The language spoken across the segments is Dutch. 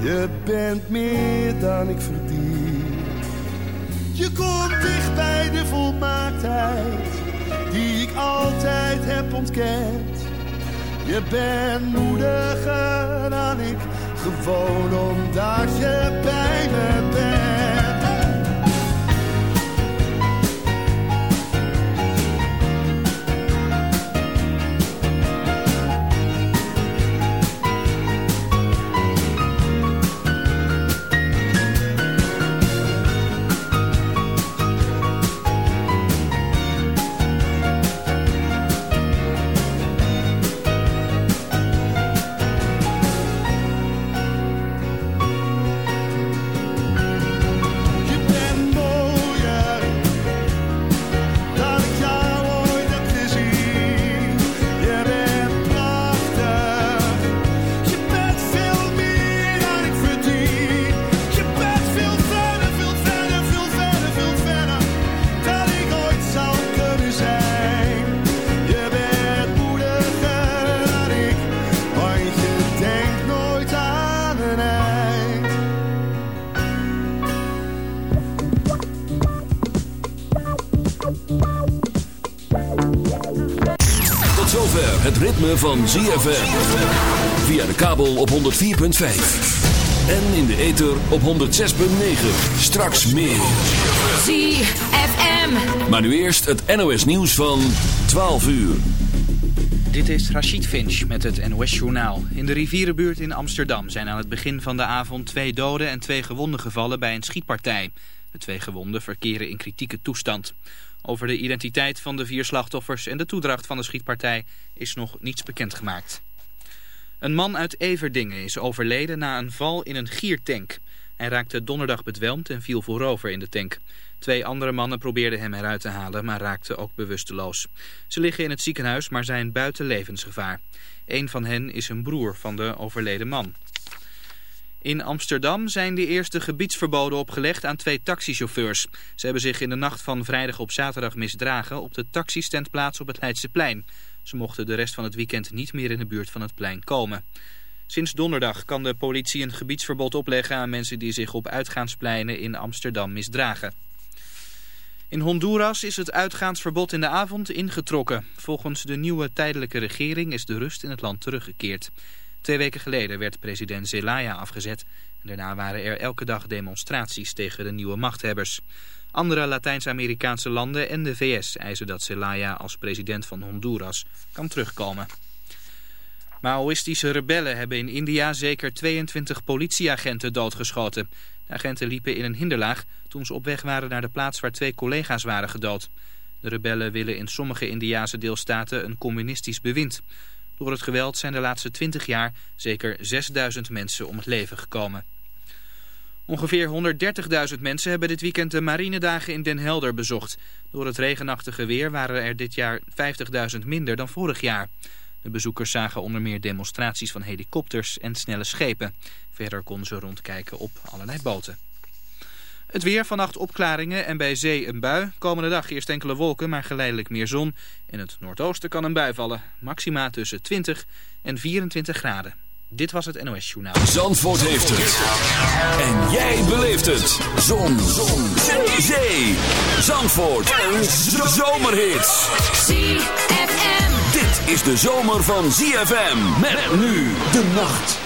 je bent meer dan ik verdien. Je komt dicht bij de volmaaktheid, die ik altijd heb ontkend. Je bent moediger dan ik, gewoon omdat je bij me bent. Van ZFM. Via de kabel op 104.5. En in de ether op 106.9. Straks meer. ZFM. Maar nu eerst het NOS nieuws van 12 uur. Dit is Rachid Finch met het NOS Journaal. In de rivierenbuurt in Amsterdam zijn aan het begin van de avond twee doden en twee gewonden gevallen bij een schietpartij. De twee gewonden verkeren in kritieke toestand. Over de identiteit van de vier slachtoffers en de toedracht van de schietpartij is nog niets bekendgemaakt. Een man uit Everdingen is overleden na een val in een giertank. Hij raakte donderdag bedwelmd en viel voorover in de tank. Twee andere mannen probeerden hem eruit te halen, maar raakten ook bewusteloos. Ze liggen in het ziekenhuis, maar zijn buiten levensgevaar. Een van hen is een broer van de overleden man. In Amsterdam zijn de eerste gebiedsverboden opgelegd aan twee taxichauffeurs. Ze hebben zich in de nacht van vrijdag op zaterdag misdragen op de taxistandplaats op het Leidseplein. Ze mochten de rest van het weekend niet meer in de buurt van het plein komen. Sinds donderdag kan de politie een gebiedsverbod opleggen aan mensen die zich op uitgaanspleinen in Amsterdam misdragen. In Honduras is het uitgaansverbod in de avond ingetrokken. Volgens de nieuwe tijdelijke regering is de rust in het land teruggekeerd. Twee weken geleden werd president Zelaya afgezet. En daarna waren er elke dag demonstraties tegen de nieuwe machthebbers. Andere Latijns-Amerikaanse landen en de VS eisen dat Zelaya als president van Honduras kan terugkomen. Maoïstische rebellen hebben in India zeker 22 politieagenten doodgeschoten. De agenten liepen in een hinderlaag toen ze op weg waren naar de plaats waar twee collega's waren gedood. De rebellen willen in sommige Indiase deelstaten een communistisch bewind. Door het geweld zijn de laatste 20 jaar zeker 6000 mensen om het leven gekomen. Ongeveer 130.000 mensen hebben dit weekend de marinedagen in Den Helder bezocht. Door het regenachtige weer waren er dit jaar 50.000 minder dan vorig jaar. De bezoekers zagen onder meer demonstraties van helikopters en snelle schepen. Verder konden ze rondkijken op allerlei boten. Het weer, vannacht opklaringen en bij zee een bui. Komende dag eerst enkele wolken, maar geleidelijk meer zon. In het noordoosten kan een bui vallen. Maxima tussen 20 en 24 graden. Dit was het NOS Journaal. Zandvoort heeft het. En jij beleeft het. Zon. zon. Zee. zee. Zandvoort. Een zomerhit. ZFM. Dit is de zomer van ZFM. Met nu de nacht.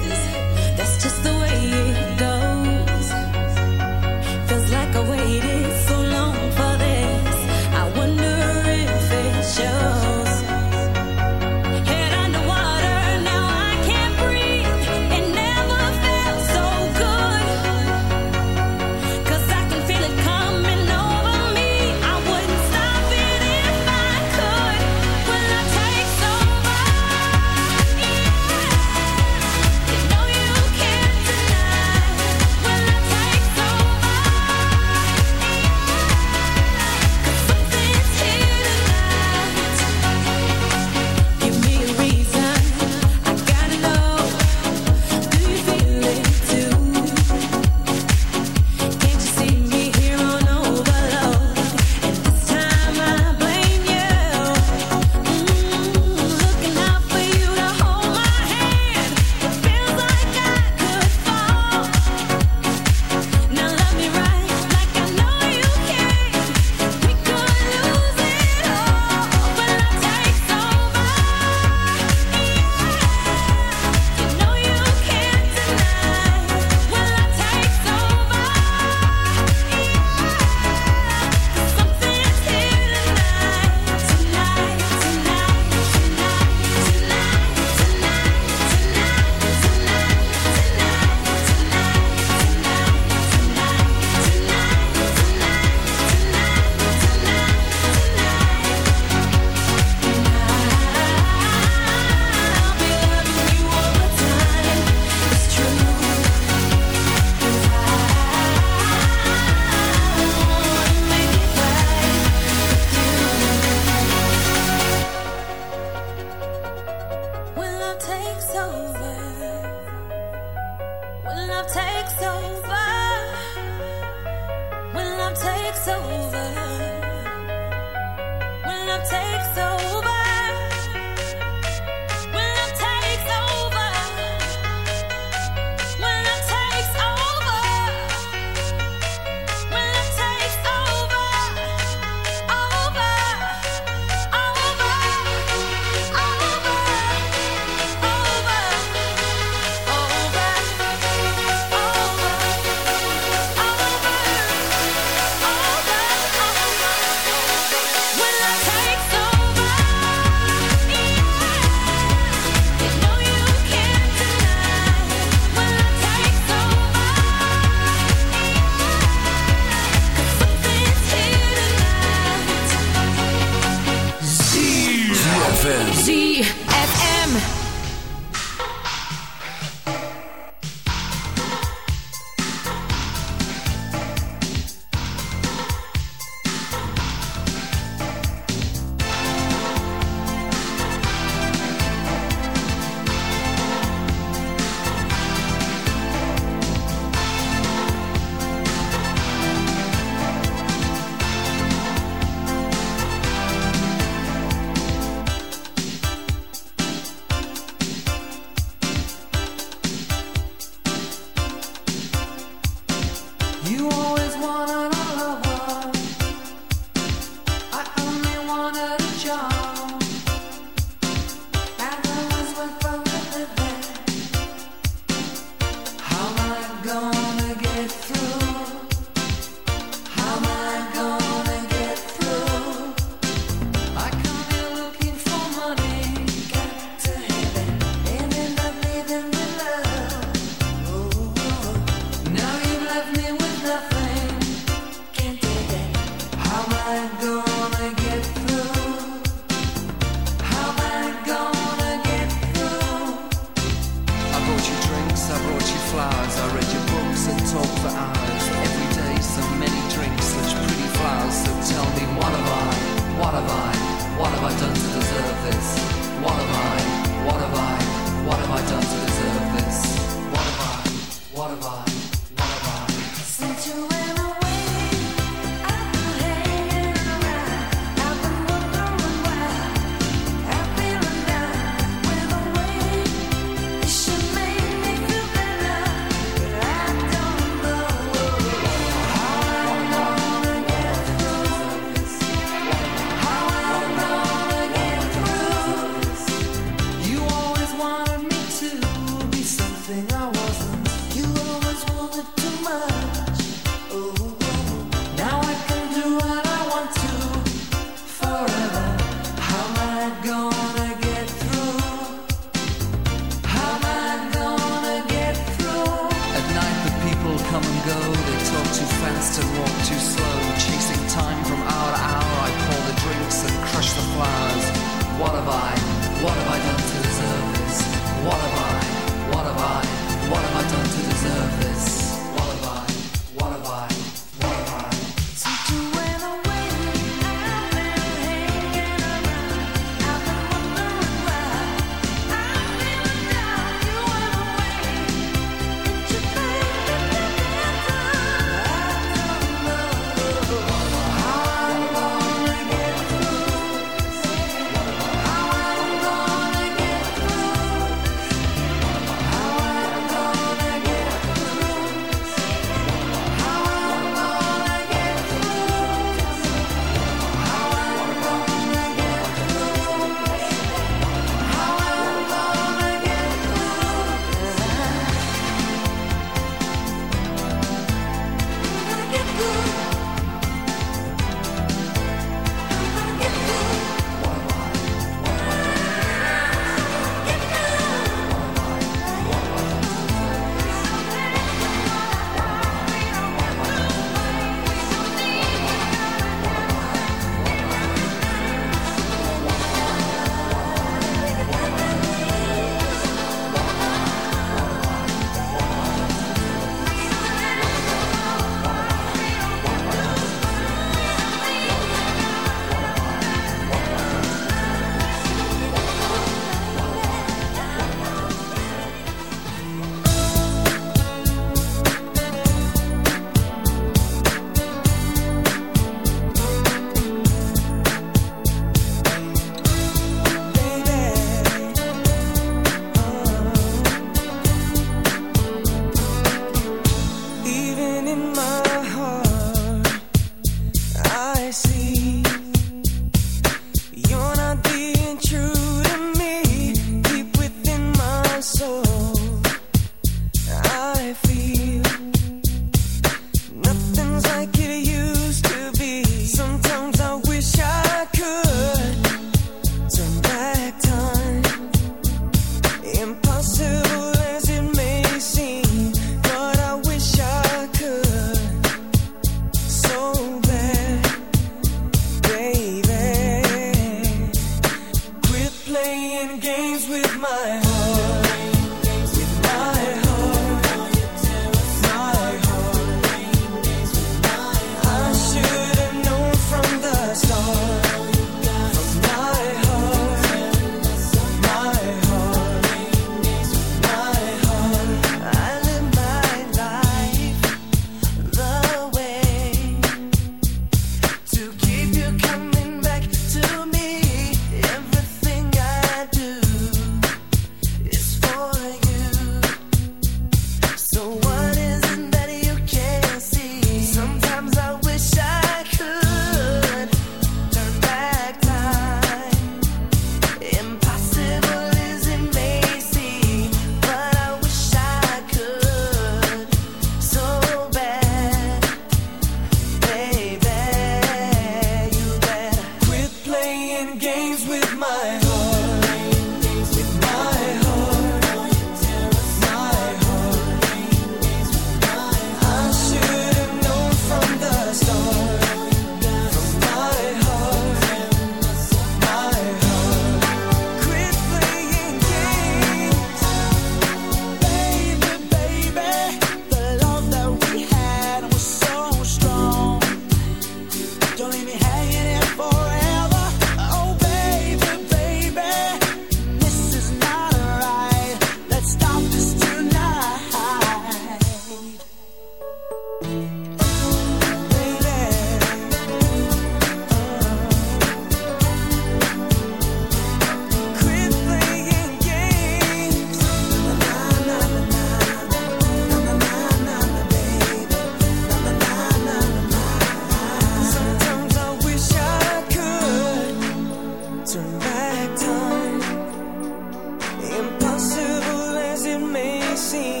seem,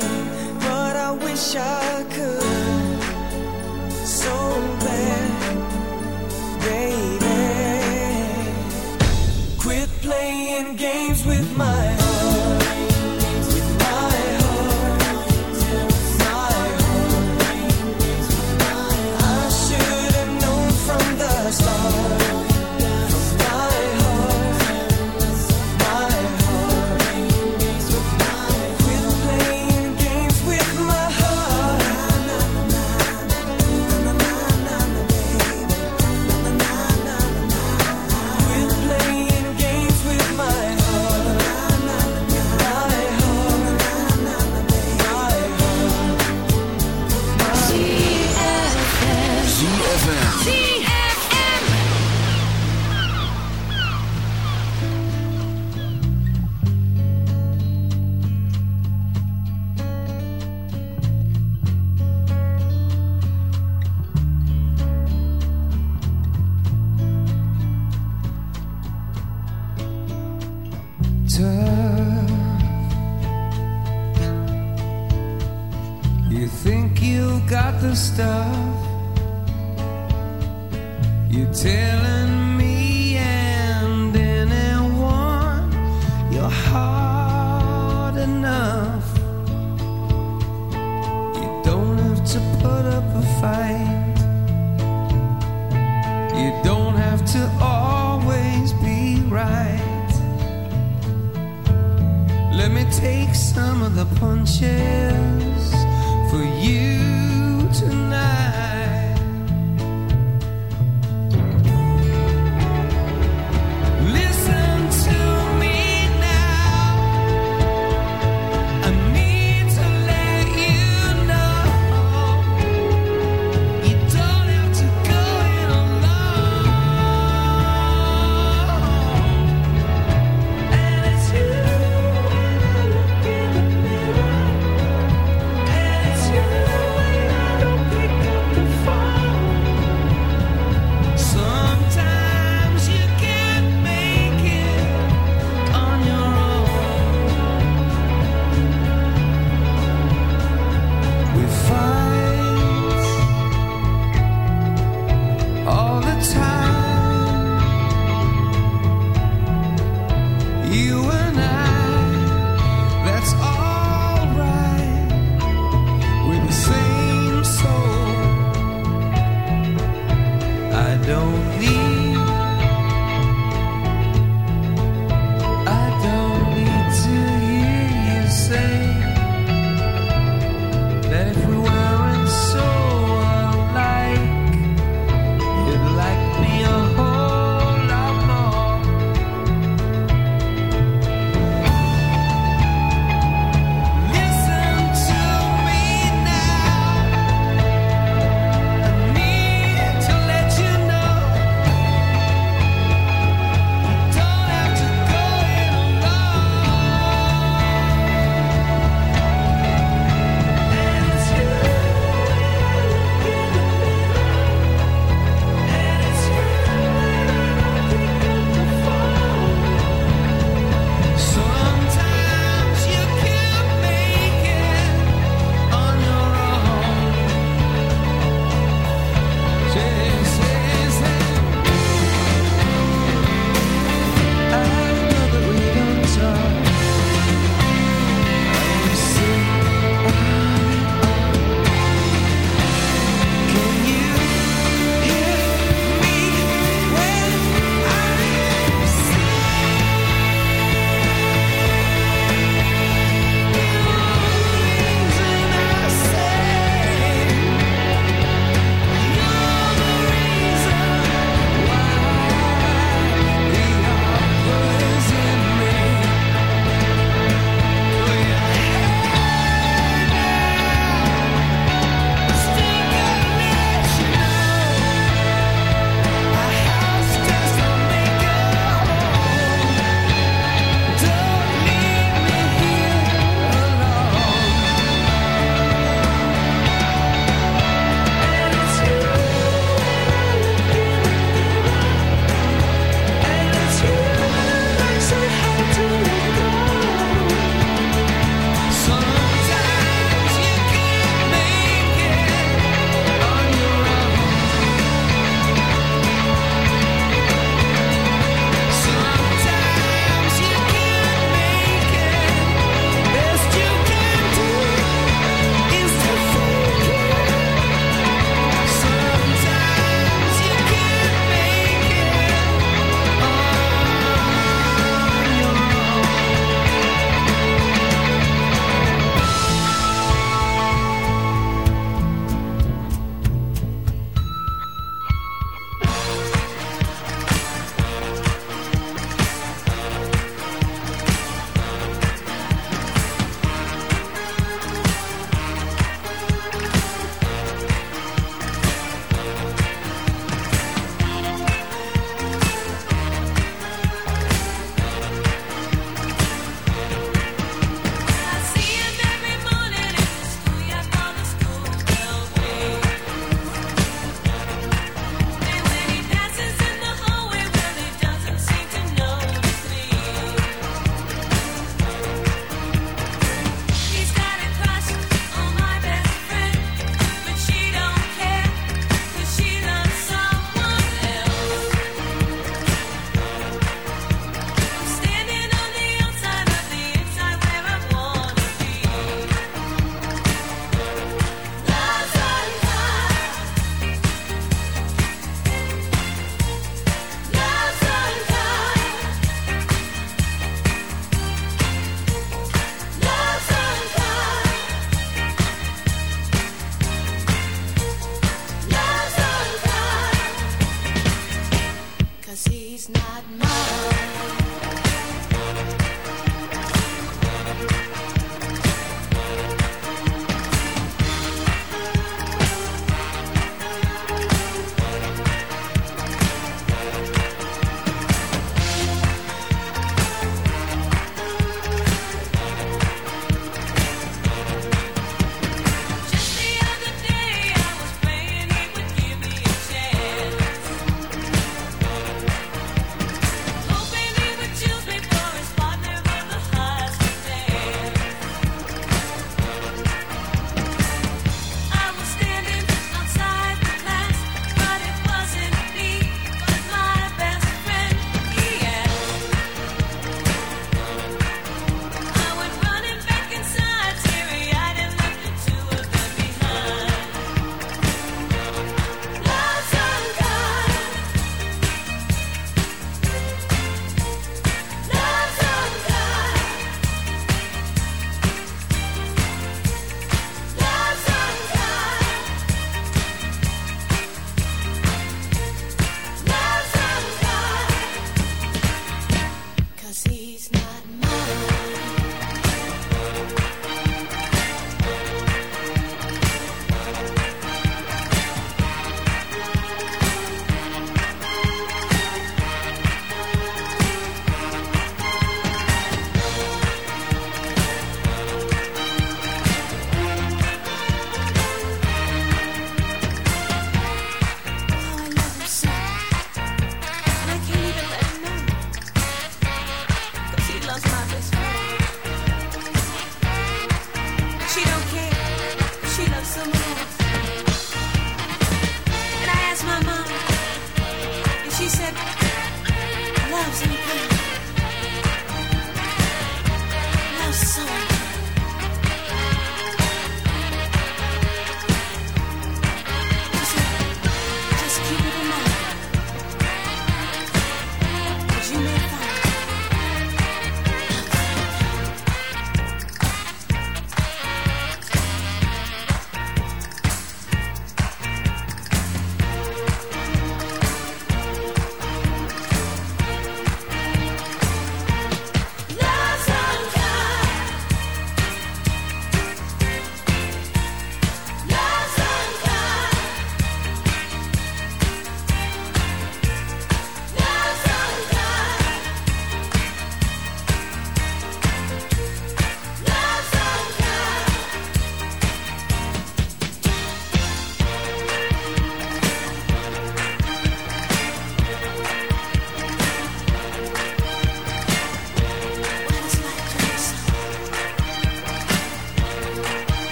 but I wish I could.